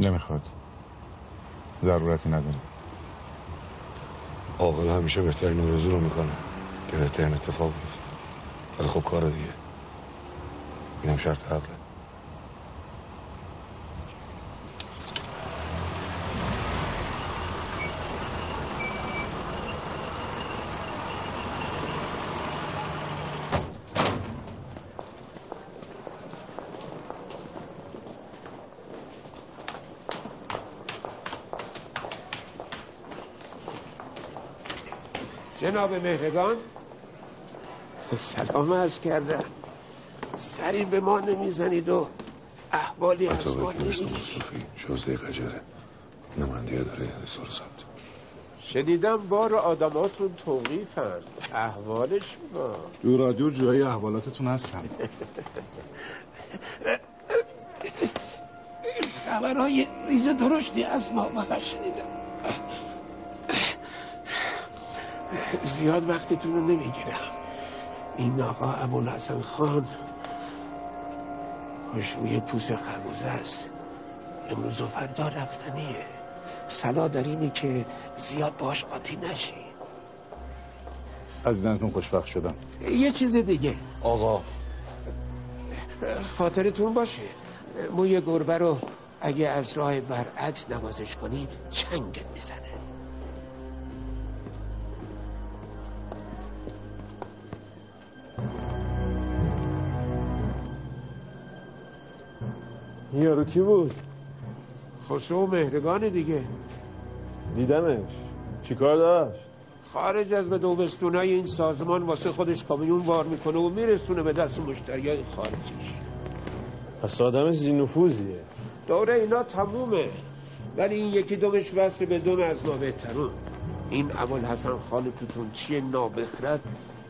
نمی‌خواد. ضرورتی نداره. عاقل همیشه بهترین آرزو رو می‌کنه که بهترین اتفاق بیفته. ولی خب کار دیگه. اینم شرط عقله. جناب مهرگان. سلام عرض کردم. سری به ما نمی‌زنید و احوالی از ما شازده قجره نمانده داره سال ثبت. شنیدم بار آدماتون توقیفن. احوالش ما دو رادیو جایی احوالاتتون هستن خبرهای ریز درشتی از ما شنیدم. زیاد وقتتون رو نمی‌گیرم. این آقا ابوالحسن خان خوشبوی پوست خربوزه است. امروز و فردا رفتنیه. سلا در اینی که زیاد باش قاطی نشی. از دیدنتون خوشبخت شدم. یه چیز دیگه. آقا. خاطرتون باشه. موی گربه رو اگه از راه برعکس نوازش کنی چنگت یارو کی بود؟ خسرو مهرگان دیگه. دیدمش. چیکار داشت؟ خارج از به دوبستونای این سازمان واسه خودش کامیون وار می‌کنه و میرسونه به دست مشتریای خارجیش. پس آدم زینفوزیه دوره اینا تمومه. ولی این یکی دومش وصل به دوم از نابهترون این اول حسن خان توتون چیه نابخرد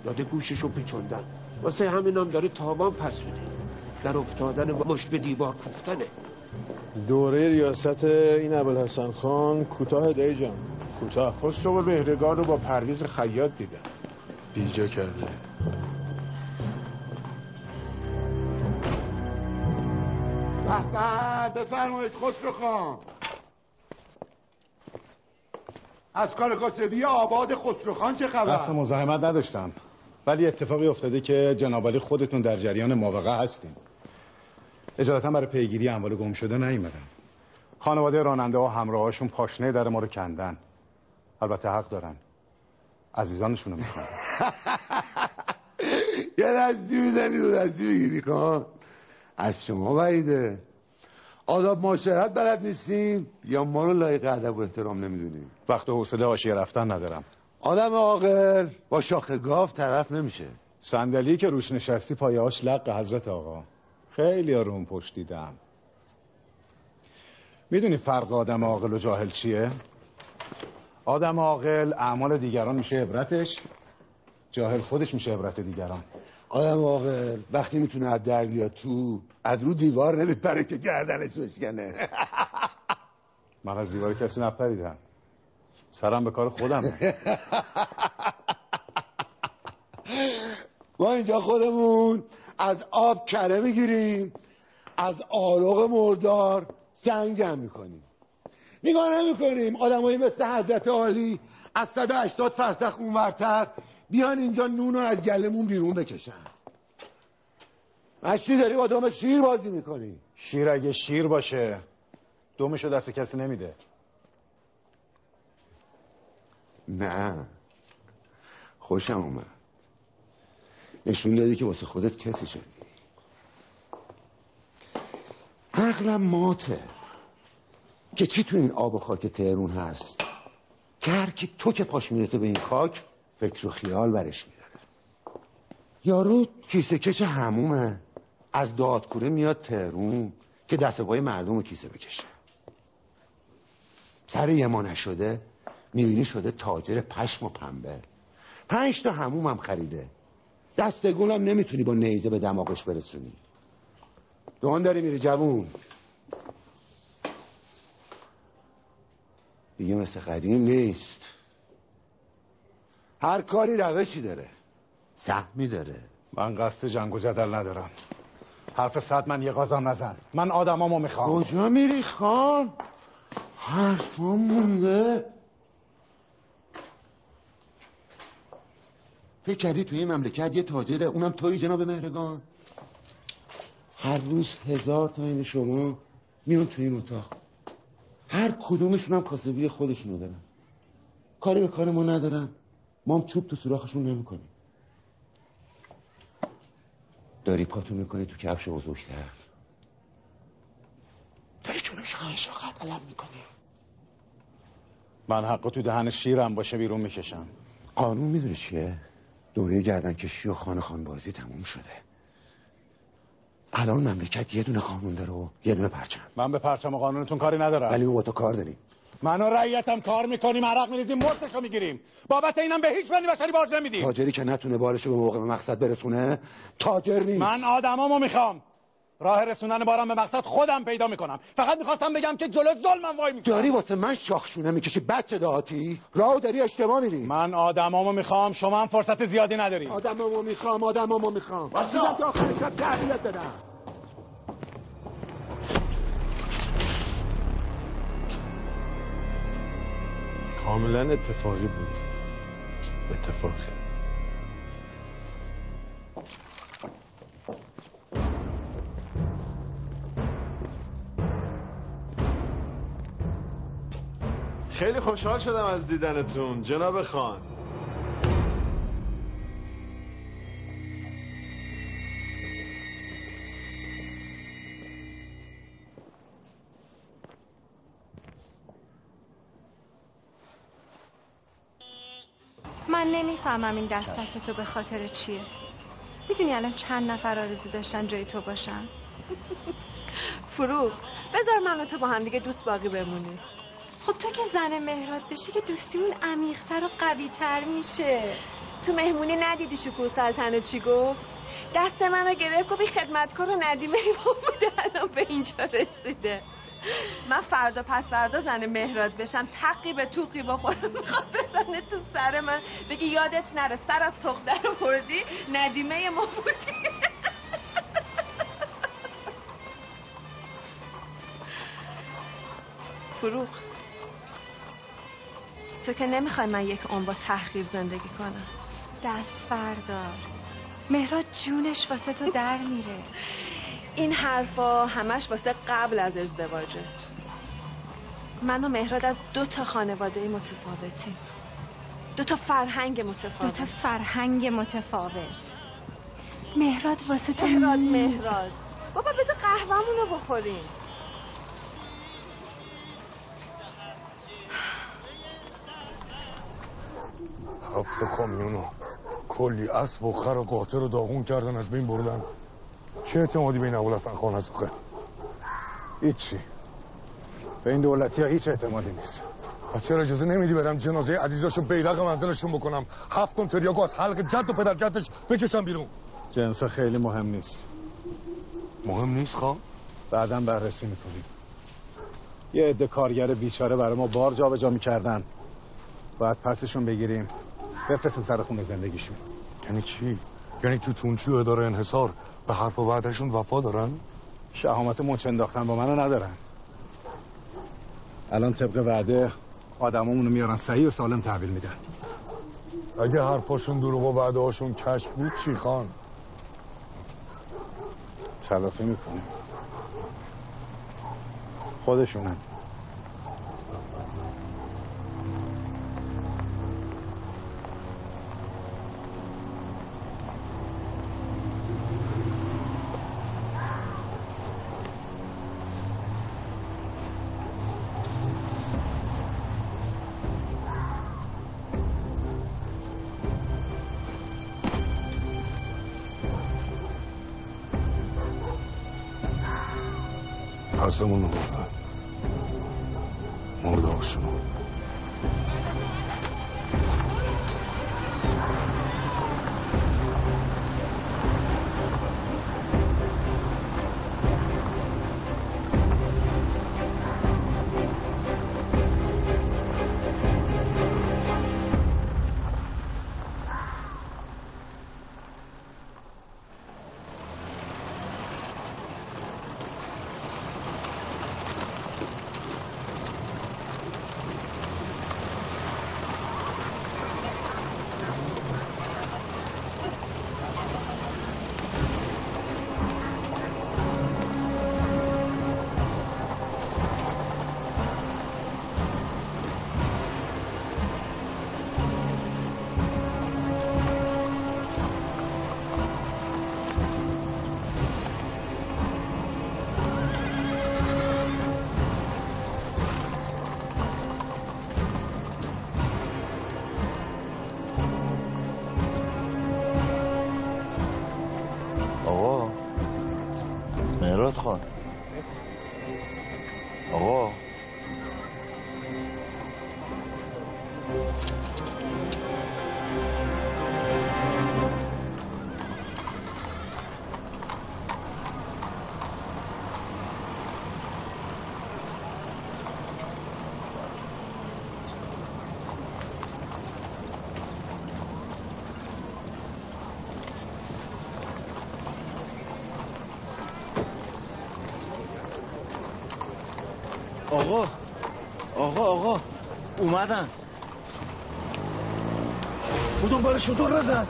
داده گوششو پیچوندن. واسه همینم داره تاوان پس میده. در افتادن با مشت به دیوار کوفتنه. دوره ریاست این ابوالحسن خان کوتاه دی جان. کوتاه. خسرو و مهرگان رو با پرویز خیاط دیدم. بیجا کرده. به بفرمایید خسرو خان. از کار کاسبی آباد خسرو خان چه خبر؟ قصد مزاحمت نداشتم. ولی اتفاقی افتاده که جنابالی خودتون در جریان ماوقع هستین. اجالتا برای پیگیری اموال گم شده نیومدن. خانواده راننده ها همراهاشون پاشنه در ما رو کندن. البته حق دارن. عزیزانشون رو می‌خوان. یه دستی می‌زنی و دستی بگیری خان از شما بعیده آداب معاشرت بلد نیستیم یا ما رو لایق ادب و احترام نمی‌دونیم؟ وقت و حوصله حاشیه رفتن ندارم. آدم عاقل با شاخ گاف طرف نمیشه. صندلی که روش نشستی پایه‌هاش لق حضرت آقا. خیلی ها رو اون پشت دیدم می‌دونی فرق آدم عاقل و جاهل چیه؟ آدم عاقل اعمال دیگران میشه عبرتش جاهل خودش میشه عبرت دیگران. آدم عاقل وقتی می‌تونه از در بیاد تو از رو دیوار نمیپره که گردنش بشکنه. من از دیوار کسی نپریدم. سرم به کار خودم ما اینجا خودمون. از آب کره می‌گیریم از آلوغ مردار سنگ جمع می‌کنیم. نگاه نمی‌کنیم آدمایی مثل حضرت عالی از 180 فرسخ اونورتر بیان اینجا نون رو از گلمون بیرون بکشن. مشتی داری با دام شیر بازی می‌کنی؟ شیر اگه شیر باشه دومشو دست کسی نمیده. نه. خوشم اومد. نشون دادی که واسه خودت کسی شدی. عقلم ماته که چی تو این آب و خاک تهرون هست؟ که تو که پاش می‌رسه به این خاک فکر و خیال برش میداره. یارو کیسه کش همومه. از دادکوره میاد تهرون که دست پای مردم رو کیسه بکشه. سر یه ما نشده می‌بینی شده تاجر پشم و پنبه. پنج تا هموم هم خریده. دست گلم نمی‌تونی با نیزه به دماغش برسونی. دون داری میری جوون. دیگه مثل قدیم نیست. هر کاری روشی داره. سهمی داره. من قصد جنگ و جدل ندارم. حرف صد من یه قازم نزن. من آدمامو می‌خوام. کجا میری خان؟ حرفا مونده. فکر کردی توی این مملکت یه تاجره اونم توی جناب مهرگان. هر روز هزار تا این شما میون توی این اتاق. هر کدومشون هم کاسبی خودشونو دارن. کاری به کار ما ندارن. ما هم چوب تو سوراخشون نمی‌کنیم. داری پاتو می‌کنی تو کفش بزرگتر. داری جلوش خواهش رو قدلم می‌کنی. من حق تو دهن شیرم باشه بیرون می‌کشم. قانون می‌دونی چیه؟ دوره گردن کشی و خانه خان بازی تموم شده. الان مملکت یه دونه قانون داره و یه دونه پرچم. من به پرچم و قانونتون کاری ندارم. ولی ما با تو کار داریم. من و رعیتم کار می‌کنیم عرق میریزیم مرتشو می‌گیریم. بابت اینم به هیچ بنی بشری باج نمیدیم. تاجری که نتونه بارشو به موقع به مقصد برسونه تاجر نیست. من آدمامو می‌خوام. راه رسوندن بارم به مقصد خودم پیدا می‌کنم. فقط می‌خواستم بگم که جلو ظلمم وای میستم داری واسه من شاخشونه می‌کشی بچه دهاتی؟ راهو داری اشتباه میری. من آدمامو می‌خوام شما هم فرصت زیادی نداری. آدمامو می‌خوام آدمامو می‌خوام. دیدم تا آخر شب تحویلت بدم. کاملا اتفاقی بود. اتفاقی. خیلی خوشحال شدم از دیدنتون جناب خان. من نمی‌فهمم این دست دست تو به خاطر چیه. می‌دونی الان چند نفر آرزو داشتن جای تو باشن؟ فروغ بذار من و تو با هم دیگه دوست باقی بمونیم خب تو که زن مهراد بشی که دوستیمون عمیقتر و قویتر میشه. تو مهمونی ندیدی شکوه سلطنه چی گفت؟ دست منو گرفت گفت خدمتکار و ندیمه ما بوده الان به اینجا رسیده. من فردا پس فردا زن مهراد بشم. تقی به توقی بخورم می‌خواد بزنه تو سر من. بگی یادت نره سر از تخته رو بردی ندیمه ما بودی. فروغ. تو که نمی‌خوای من یک عمر با تحقیر زندگی کنم. دست بردار. مهراد جونش واسه تو در میره. این حرفا همش واسه قبل از ازدواجه. من و مهراد از دو تا خانواده متفاوتیم. دو تا فرهنگ دو متفاوت تا فرهنگ متفاوت. مهراد واسه تو مهراد مهراد. بابا بذار قهوه‌مون رو بخوریم. هفت کامیونو کلی اسب و خر و قاطر رو داغون کردن از بین بردن. چه اعتمادی به این اول اصلا خان هست آخه؟ هیچی. به این دولتی ها هیچ اعتمادی نیست. و چرا اجازه نمیدی برم جنازه عزیزاشو بیرق منزلشون بکنم؟ هفت کن تریاکو از حلق جد و پدر جدش بکشم بیرون. جنس خیلی مهم نیست. مهم نیست خان؟ بعدا بررسی می‌کنیم. یه عده کارگر بیچاره برای ما بار جابجا می‌کردن. باید پسشون بگیریم. بفرستیم سر خونه زندگیشون. یعنی چی؟ یعنی تو تونچی اداره انحصار به حرف و وعدشون وفا دارن؟ شهامت مچ انداختن با منو ندارن. الان طبق وعده آدمامونو میارن صحیح و سالم تحویل میدن. اگه حرفاشون دروغ و وعده هاشون کشک بود چی خان؟ تلافی می‌کنیم خودشونن. پسمون رو بردن مرده آقا. آقا آقا. اومدن. بودون برای شطور نزن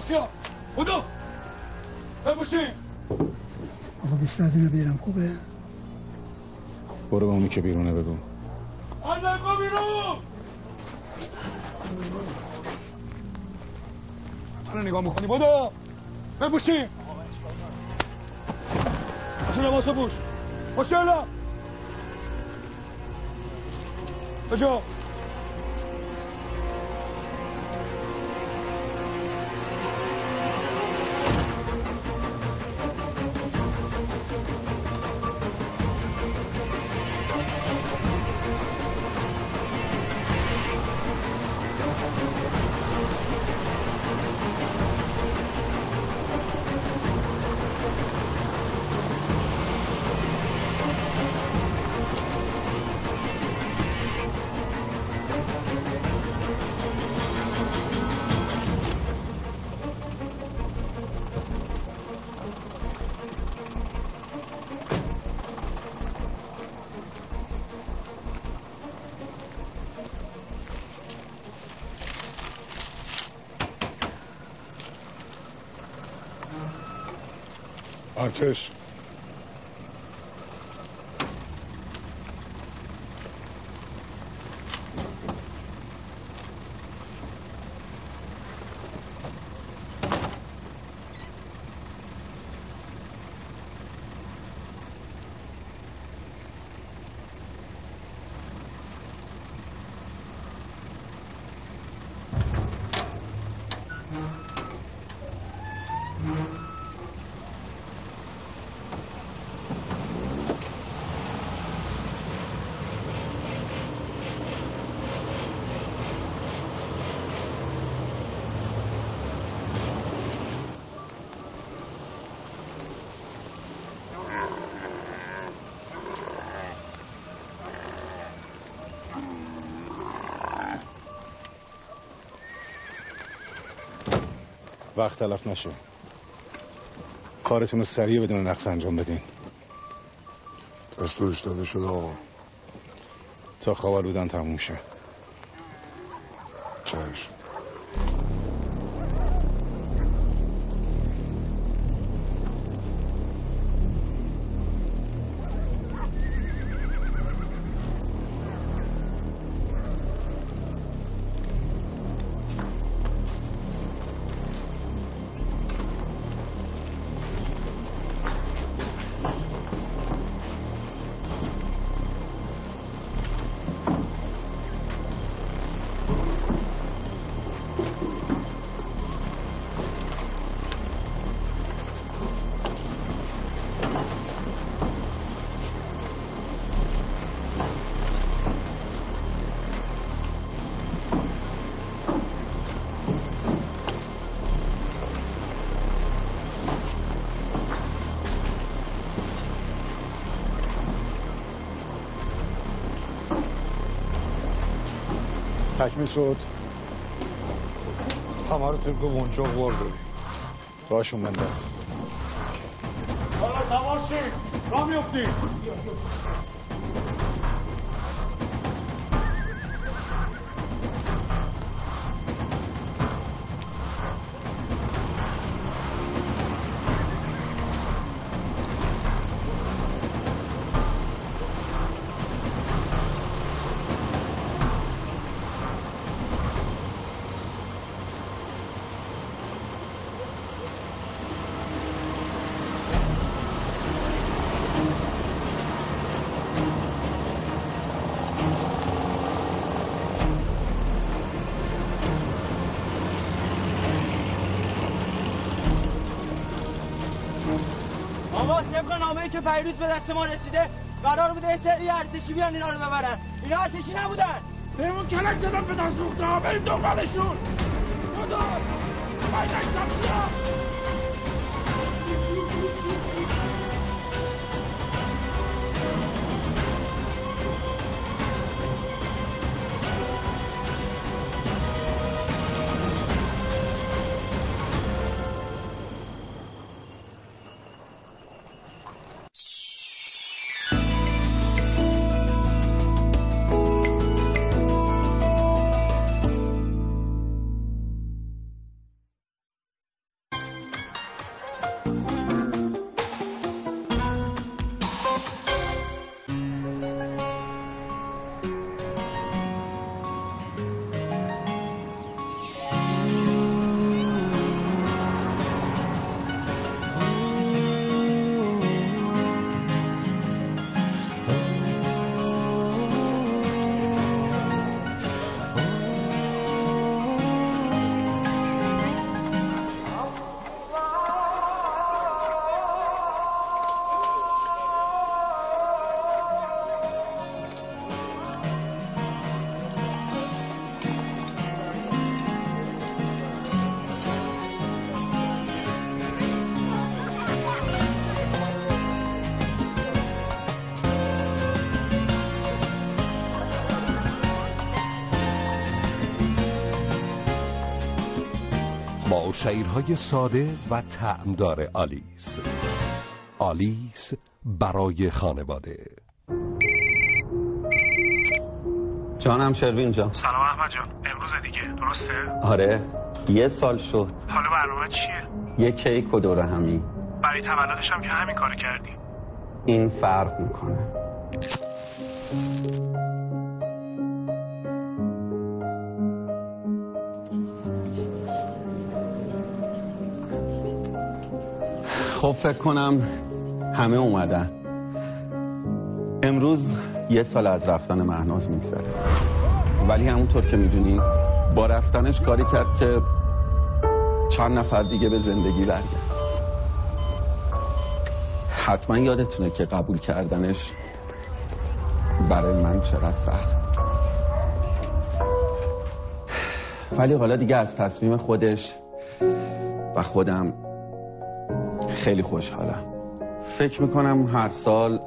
بیا بدو بپوشین آقا بیشتر از اینو بیارم خوبه؟ برو به اونی که بیرونه بگو. آنجا بیرون. منو نگاه می‌کنی؟ بدو بپوشین پاشو لباس پوش. پاشو الا. tussen. وقت تلف نشه کارتون رو سریع بدون نقص انجام بدین. دستورش داده شده آقا. تا خواب بودن تموم شه. تکمیل شد. تمر ترک و ونچاق وار داری باشون من دست حالا سوار شید را میفتید دست ما رسیده. قرار بوده یه سری ارتشی بیان اینا رو ببرن. اینا ارتشی نبودن. بهمون کلک زدن به دست سوخته ها بریم دنبالشون. خدا بایدک با شعرهای ساده و تعمدار آلیس. آلیس برای خانواده. جانم شروین جان. سلام احمد جان. امروز دیگه. درسته؟ آره. یه سال شد. حالا برنامه چیه؟ یه کیک و دوره همی برای تولدش هم که همین کار کردی. این فرق می‌کنه. خب فکر کنم همه اومدن. امروز یه سال از رفتن مهناز میگذره. ولی همونطور که می‌دونین با رفتنش کاری کرد که چند نفر دیگه به زندگی برگرد حتما یادتونه که قبول کردنش برای من چقدر سخت ولی حالا دیگه از تصمیم خودش و خودم خیلی خوشحالم. فکر می‌کنم هر سال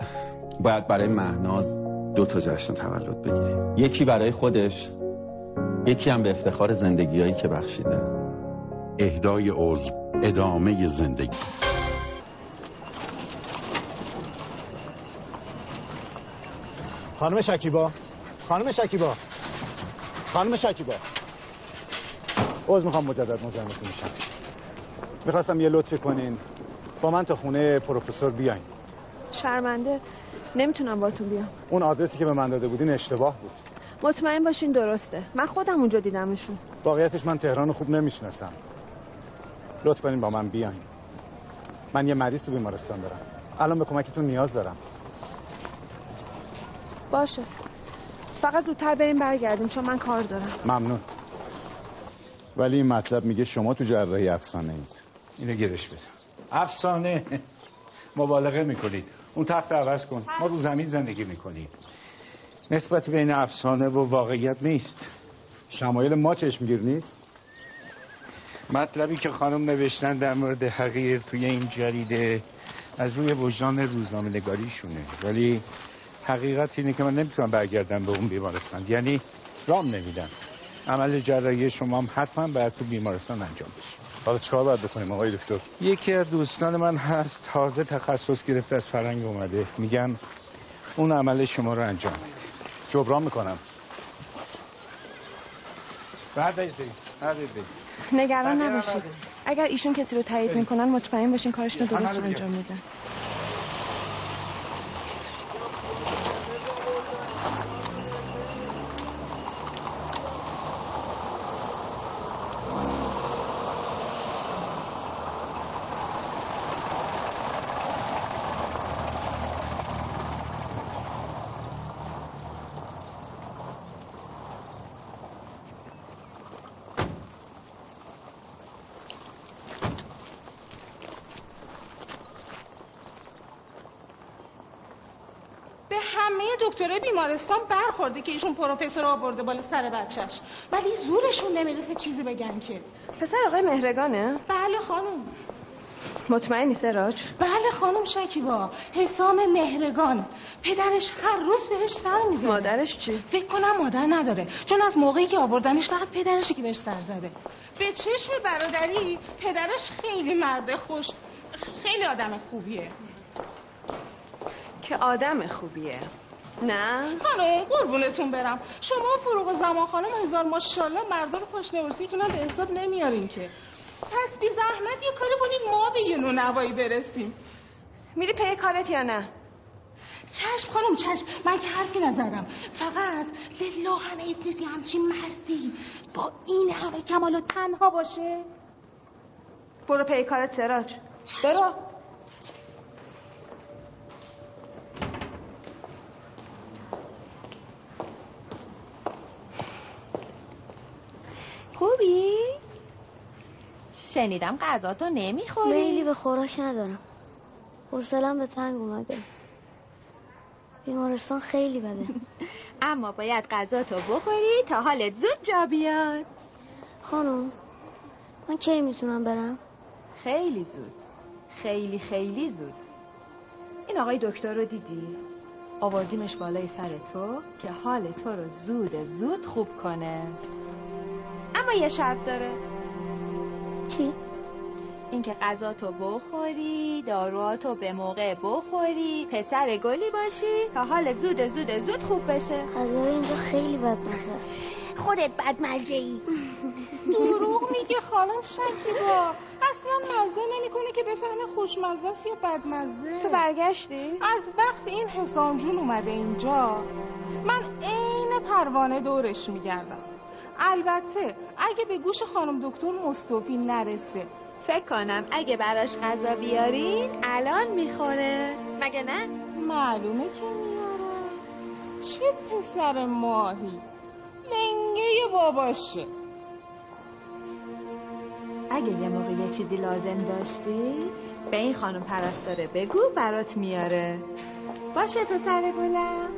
باید برای مهناز دو تا جشن تولد بگیریم. یکی برای خودش یکی هم به افتخار زندگیایی که بخشیده. اهدای عضو ادامه زندگی. خانم شکیبا خانم شکیبا خانم شکیبا. عوض می‌خوام مجدد مزاحمتون میشم می‌خواستم یه لطفی کنین. با من تا خونه پروفسور بیاین. شرمنده. نمی‌تونم باتون بیام. اون آدرسی که به من داده بودین اشتباه بود. مطمئن باشین درسته. من خودم اونجا دیدمشون. واقعیتش من تهران خوب نمی‌شناسم. لطف کنین با من بیاین. من یه مریض تو بیمارستان دارم. الان به کمکتون نیاز دارم. باشه. فقط زودتر بریم برگردیم چون من کار دارم. ممنون. ولی این مطلب میگه شما تو جراحی افسانه اید اینو گرش بده. افسانه. مبالغه می‌کنید. اون تخت عوض کن. ما رو زمین زندگی می‌کنیم. نسبت بین افسانه و واقعیت نیست. شمایل ما چشمگیر نیست. مطلبی که خانم نوشتن در مورد حقیر توی این جریده از روی وجدان روزنامه نگاریشونه ولی حقیقت اینه که من نمی‌تونم برگردم به اون بیمارستان. یعنی رام نمیدن عمل جراحی شما هم حتما باید تو بیمارستان انجام بشه. حالا چیکار باید بکنیم آقای دکتر؟ یکی از دوستان من هست تازه تخصص گرفته از فرنگ اومده. میگن اون عمل شما رو انجام میده جبران می‌کنم. نگران نباشید. اگر ایشون کسی رو تایید می‌کنن مطمئن باشین کارشون رو درست انجام میدن به دکترای بیمارستان برخورده که ایشون پروفسور آورده بالا سر بچهش ولی زورشون نمی‌رسه چیزی بگن که. پسر آقای مهرگانه؟ بله خانم. مطمئنی سراج؟ بله خانم شکیبا. حسام مهرگان. پدرش هر روز بهش سر می‌زنه. مادرش چی؟ فکر کنم مادر نداره. چون از موقعی که آوردنش فقط پدرشی که بهش سر زده. به چشم برادری پدرش خیلی مرد خوش. خیلی آدم خوبیه. که آدم خوبیه. نه. خانم قربونتون برم. شما فروغ زمان خانم هزار ماشاءالله مردا رو پاش نورسیتونم به حساب نمیارین که. پس بی زحمت یه کاری کنید ما به یه نونوایی برسیم. میری پی کارت یا نه؟ چشم خانم چشم. من که حرفی نزدم. فقط لله ابلیسی همچین مردی با این همه کمال و تنها باشه. برو پی کارت سراج. برو. شنیدم غذا تو نمی‌خوری. میلی به خوراک ندارم. حوصلم به تنگ اومده. بیمارستان خیلی بده. اما باید غذا تو بخوری تا حالت زود جا بیاد. خانم من کی می‌تونم برم؟ خیلی زود. خیلی خیلی زود. این آقای دکتر رو دیدی؟ آوردیمش بالای سر تو که حال تو رو زود زود خوب کنه. اما یه شرط داره. چی؟ اینکه غذا تو بخوری داروهاتو به موقع بخوری پسر گلی باشی تا حال زود زود زود خوب بشه. غذای اینجا خیلی بدمزه است. خودت بدمزه ای دروغ میگه خانم شکیبا. اصلا مزه نمی‌کنه که بفهمه خوشمزه است یا بدمزه. تو برگشتی؟ از وقت این حسام جون اومده اینجا. من عین پروانه دورش میگردم. البته اگه به گوش خانم دکتر مصطفی نرسه. فکر کنم اگه براش غذا بیارین الان می‌خوره. مگه نه؟ معلومه که میاره. چه پسر ماهی؟ لنگه باباشه. اگه یه موقع یه چیزی لازم داشتی به این خانم پرستاره بگو برات میاره. باشه پسر گلم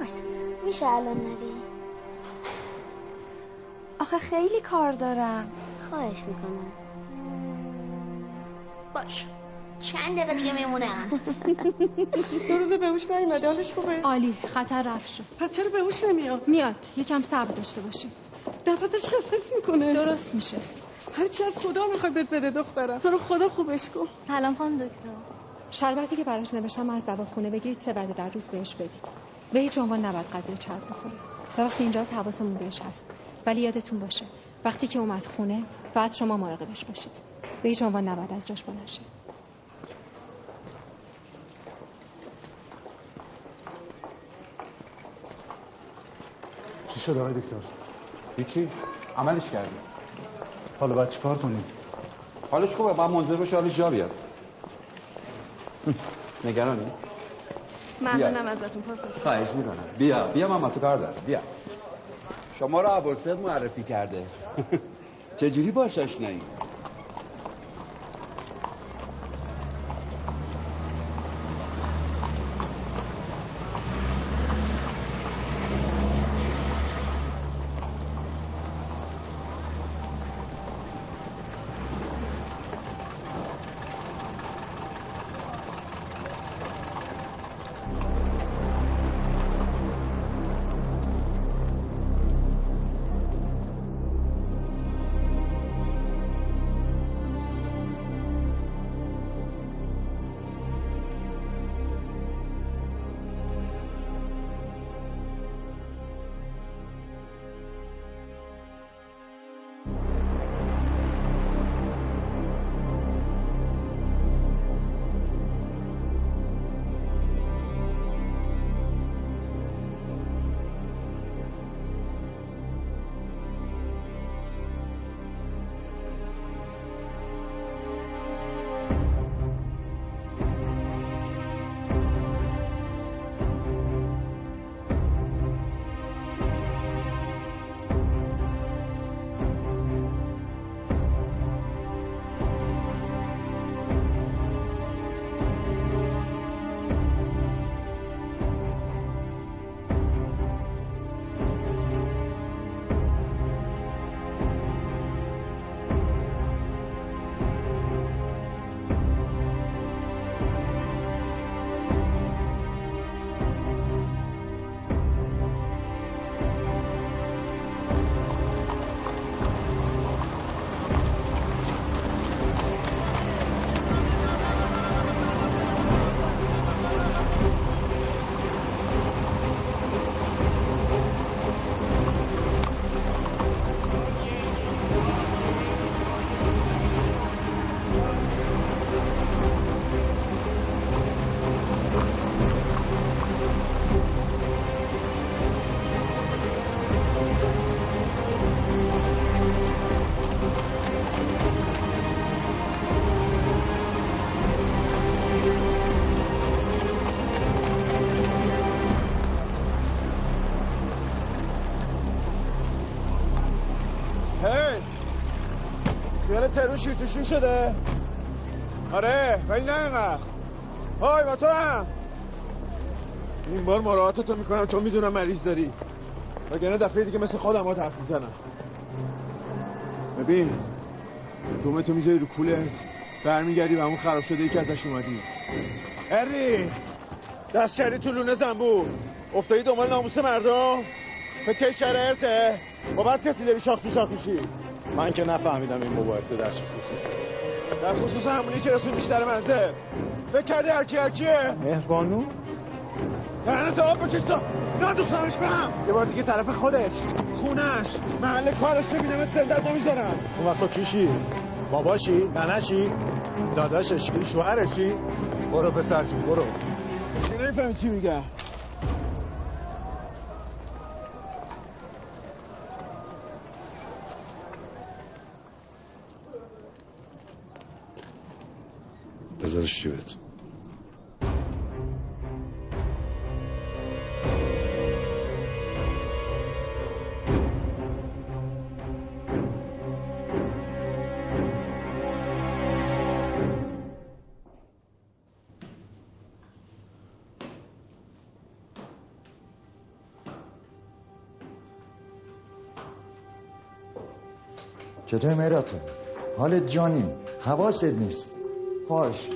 باشه. میشه الان نری؟ آخه خیلی کار دارم. خواهش می‌کنم. باش. چند دقیقه دیگه میمونم دو روز به هوش نیومده حالش خوبه؟ عالی خطر رفت شد. پس چرا به هوش نمیاد؟ میاد. یکم صبر داشته باشی دفعتش خفت می‌کنه. درست میشه. هرچی از خدا می‌خوای بهت بده دخترم. تو رو خدا خوبش کن. سلام خانم دکتر. شربتی که براش نوشتم از دواخونه بگیرید سه بعد در روز بهش بدید. به هیچ عنوان نباید غذای چرب بخورید. تا وقتی اینجاست حواسمون بهش هست. ولی یادتون باشه وقتی که اومد خونه بعد شما مراقبش باشید. به هیچ عنوان نباید از جاش بلند شه چی شد آقای دکتر؟ هیچی. عملش کردی حالا باید چیکار کنیم؟ حالش خوبه. باید منظر بشه حالش جا بیاد نگرانی؟ ممنونم ازتون پروفسور. خواهش می‌کنم. بیا بیا من تو کار دارم بیا. شما رو ابوالسید معرفی کرده. چجوری باش آشنایی خیال ترون شیر توشون شده. آره ولی نه اینقدر. های با تو هم. این بار می‌کنم چون می‌دونم مریض داری. وگرنه دفعه دیگه مثل خودم ها حرف می‌زنم. ببین دومتو می‌ذاری رو کولت برمیگردی و همون خراب شده ای که ازش اومدی. اری دست کردی تو لونه زنبور. افتادی دنبال ناموس مردم فکر شرارته با بعد کسی داری شاخ تو شاخ میشی؟ من که نفهمیدم این مباحثه در چه خصوصه در خصوص همونی که رسول بیشتر منزل فکر کردی هرکی هرکیه مهربانو تنه آب بکش تا. ندوستمش به هم. یه بار دیگه طرف خودش. خونش. محل کارش ببینم زندت نمی‌ذارم. اون وقت تو کیشی باباشی؟ ننشی؟ داداششی؟ شوهرشی؟ برو پسر جون برو. چی نمی‌فهمی چی میگه؟ بذارش جیبت چطور مراتون حالت جانی؟ حواست نیست؟ باش.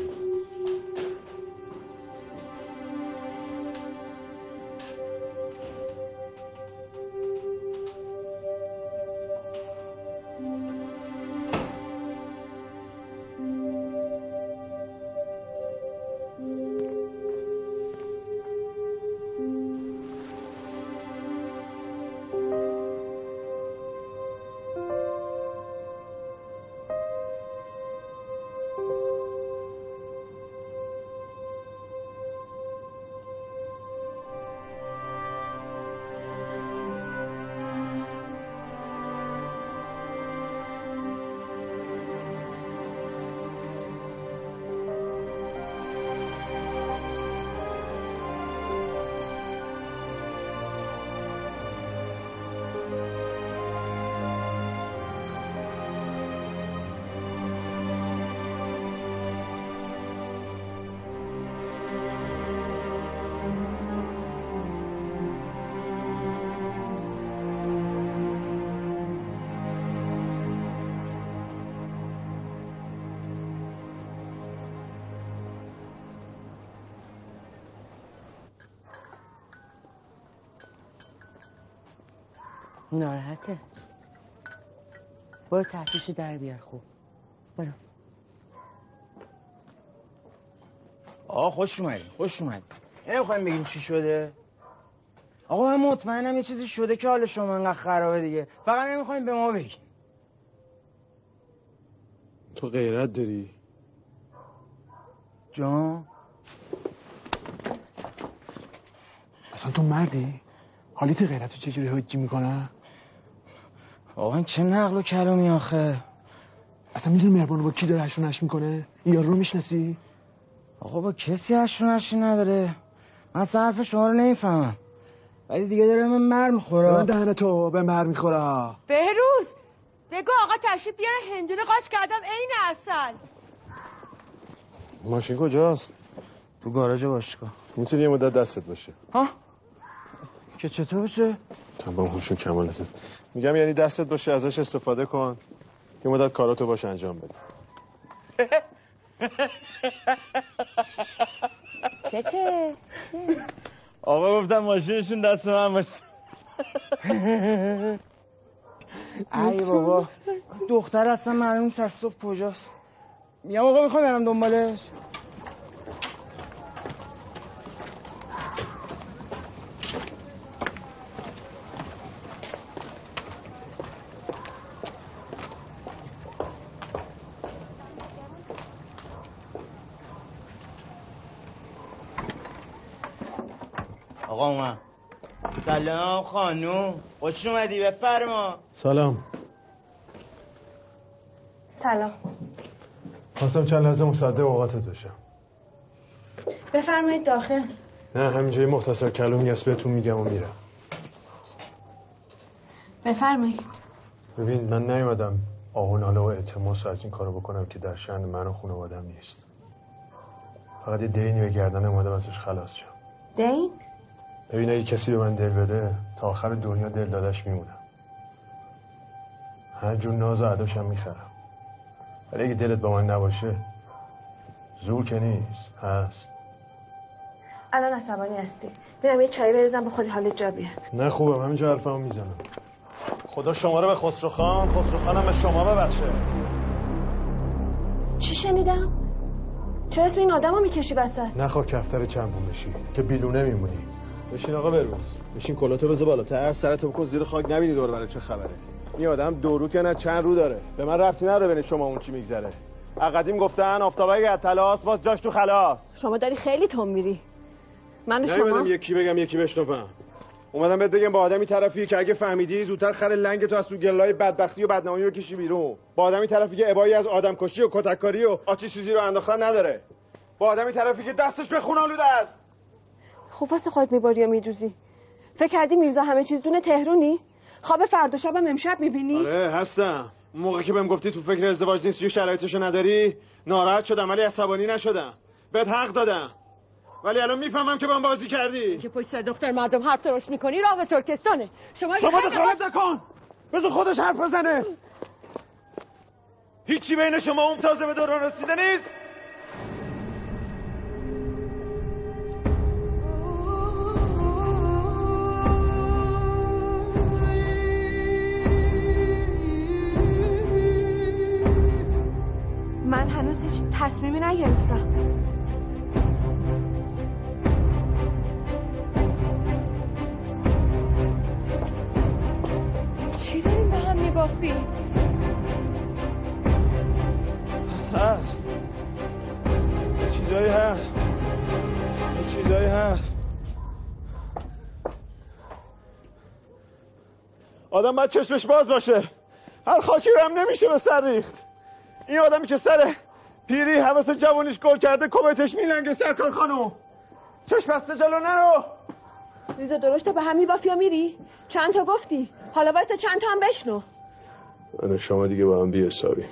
ناراحته. برو تحتیشو در بیار خوب. برو. آقا خوش اومدی خوش اومدی. نمی‌خوایم بگیم چی شده؟ آقا من مطمئنم یه چیزی شده که حال شما انقدر خرابه دیگه. فقط نمی‌خوایم به ما بگی تو غیرت داری؟ جان؟ اصلا تو مردی؟ حالیت غیرت رو چجوری حجی می‌کنه آقا این چه نقل و کلامی آخه؟ اصلا می‌دونی مهربانو با کی داره هشونش می‌کنه؟ این یارو رو می‌شناسی؟ آقا با کسی هشونشی نداره. من اصلا حرف شما رو نمی‌فهمم. ولی دیگه داره من مر می‌خوره. من دهن تو به مر می‌خوره. بهروز بگو آقا تشریف بیاره هندونه قاش کردم عین اصل. ماشین کجاست؟ تو گاراژ باشگاه. می‌تونی یه مدت دستت باشه. ها؟ که چطور بشه؟ تمام هوش و کمالتت میگم یعنی دستت باشه ازش استفاده کن یه مدت کاراتو باش انجام بده چته آقا گفتم ماشینشون دست من باشه. ای بابا. دختر اصلا معلوم از صبح کجاست. میگم آقا می‌خوام برم دنبالش آقا اومد سلام خانوم. خوش اومدی بفرما. سلام. سلام. خواستم چند لحظه مصدق اوقاتت بشم. بفرمایید داخل. نه همینجا یه مختصر کلومی هست بهتون میگم و میرم. بفرمایید. ببین من نیومدم آهناله و اعتماس رو از این کارو بکنم که در شن من و خانوادم نیست. فقط یه دینی به گردن اومدم ازش خلاص شم. دین؟ ببین اگه کسی به من دل بده تا آخر دنیا دل دادش میمونم. هر جور ناز و عداشم می‌خرم. ولی اگه دلت با من نباشه زور که نیست هست. الان عصبانی هستی. میرم یه چای بریزم به خودی حالت جا بیاد. نه خوبم همینجا حرفمو می‌زنم. خدا شما رو به خسرو خان خسرو خانم به شما ببخشه. چی شنیدم؟ چرا اسم این آدم رو می‌کشی بسط؟ نخوا کفتر چند بشی که بیلونه میمونی بشین آقا بروز. بشین کلاتو بذار بالاتر سرتو بکن زیر خاک نبینی دور برای چه خبره. این آدم دو رو که نه چند رو داره. به من ربطی نداره بین شما اون چی میگذره. قدیم گفتن آفتابه اگه تلاس باز جاش تو خلاص. شما داری خیلی تون میری. من و شما نمی‌دونم یکی بگم یکی بشنفم اومدم بهت بگم با آدمی طرفی که اگه فهمیدی زودتر خر لنگ تو از تو گلای بدبختی و بدنامی رو کشی بیرون. با آدمی طرفی که ابایی از آدم کشی و کتککاری و آتش سوزی رو انداختن نداره. با آدمی طرفی که دستش به خون آلوده است. خوب واسه خودت میباری یا میدوزی؟ فکر کردی میرزا همه چیز دونه تهرونی؟ خواب فردا شبم امشب می‌بینی؟ آره هستم. اون موقع که بهم گفتی تو فکر ازدواج نیستی و شرایطشو نداری ناراحت شدم ولی عصبانی نشدم. بهت حق دادم. ولی الان می‌فهمم که با هم بازی کردی. که پشت سر دختر مردم حرف درست می‌کنی راه به ترکستانه. شما شما دخالت نکن. بذار خودش حرف بزنه. هیچی بین شما اون تازه به دوران رسیده نیست. نگرفتم چی داریم به هم میبافی؟ هست هست. یه چیزایی هست. یه چیزایی هست. آدم باید چشمش باز باشه. هر خاکی رو هم نمیشه به سر ریخت. این آدمی که سر پیری حوث جوانیش گل کرده کمیتش میلنگه سرکار خانم. چشم بسته جلو نرو. ریزا درشت به هم میبافی یا میری؟ چند تا گفتی؟ حالا وایستا چند تا هم بشنو. من و شما دیگه با هم بی حسابیم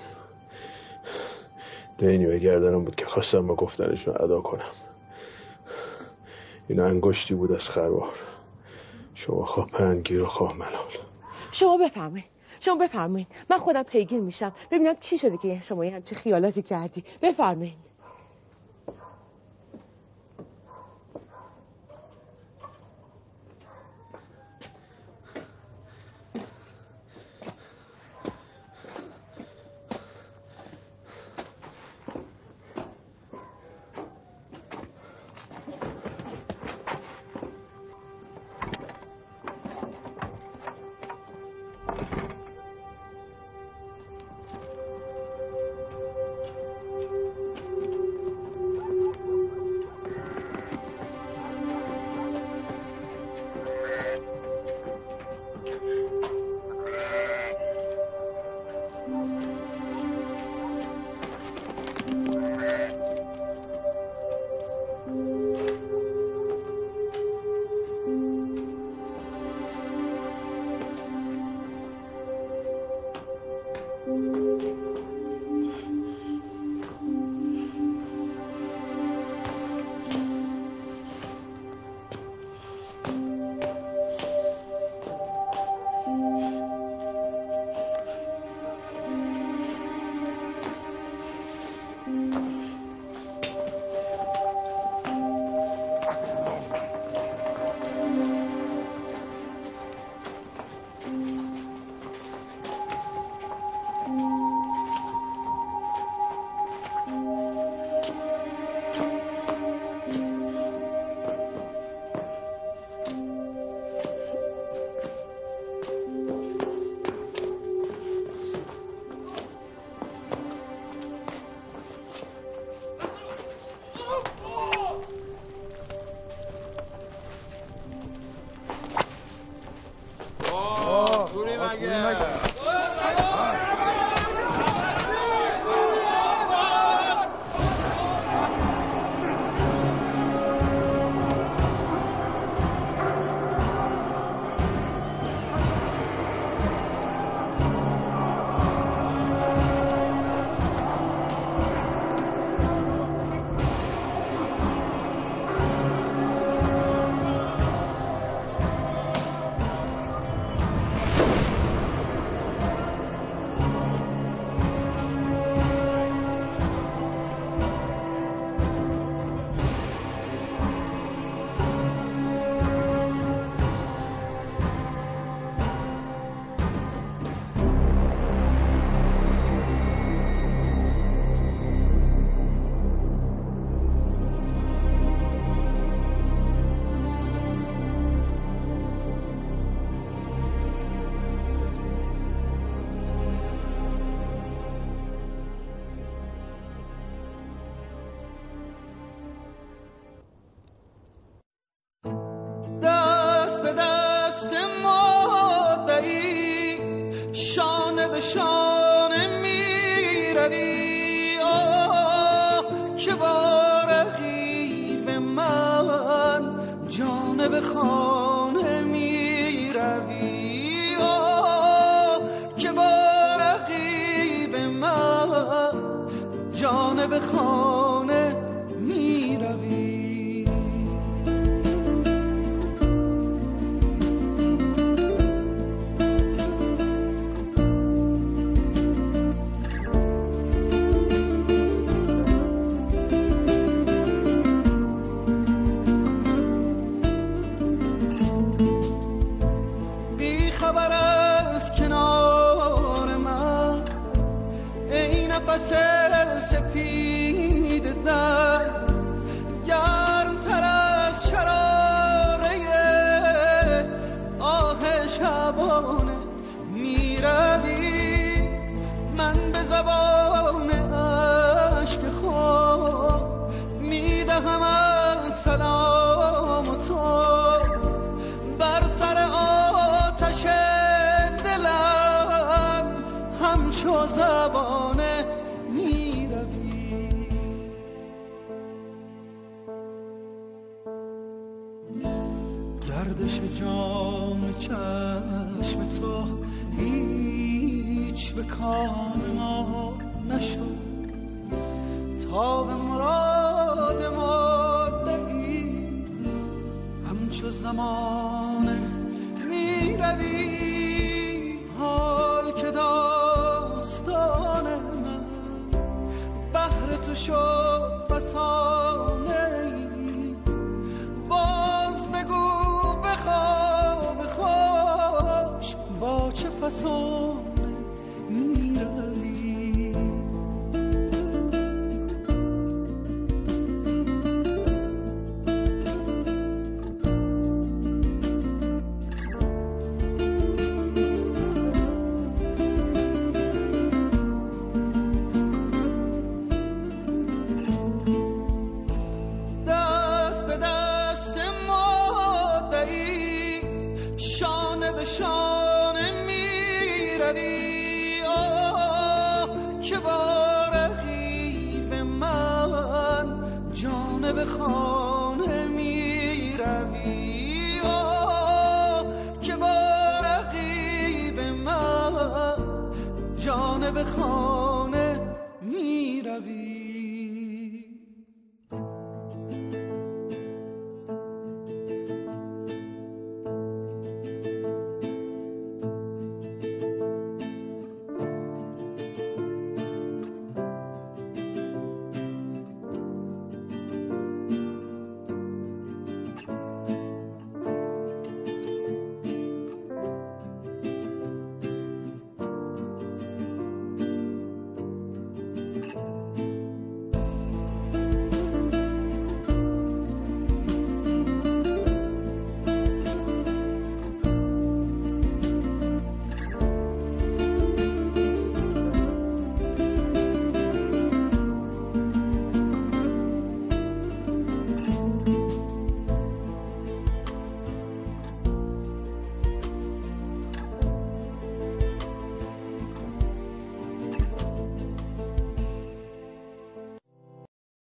دینی به گردنم بود که خواستم با گفتنشون ادا کنم. این انگشتی بود از خروار. شما خواه پنگیر و خواه ملال. شما بفرمایید. شما بفرمایید. من خودم پیگیر میشم. ببینم چی شده که شما یه همچی خیالاتی کردی. بفرمایید. من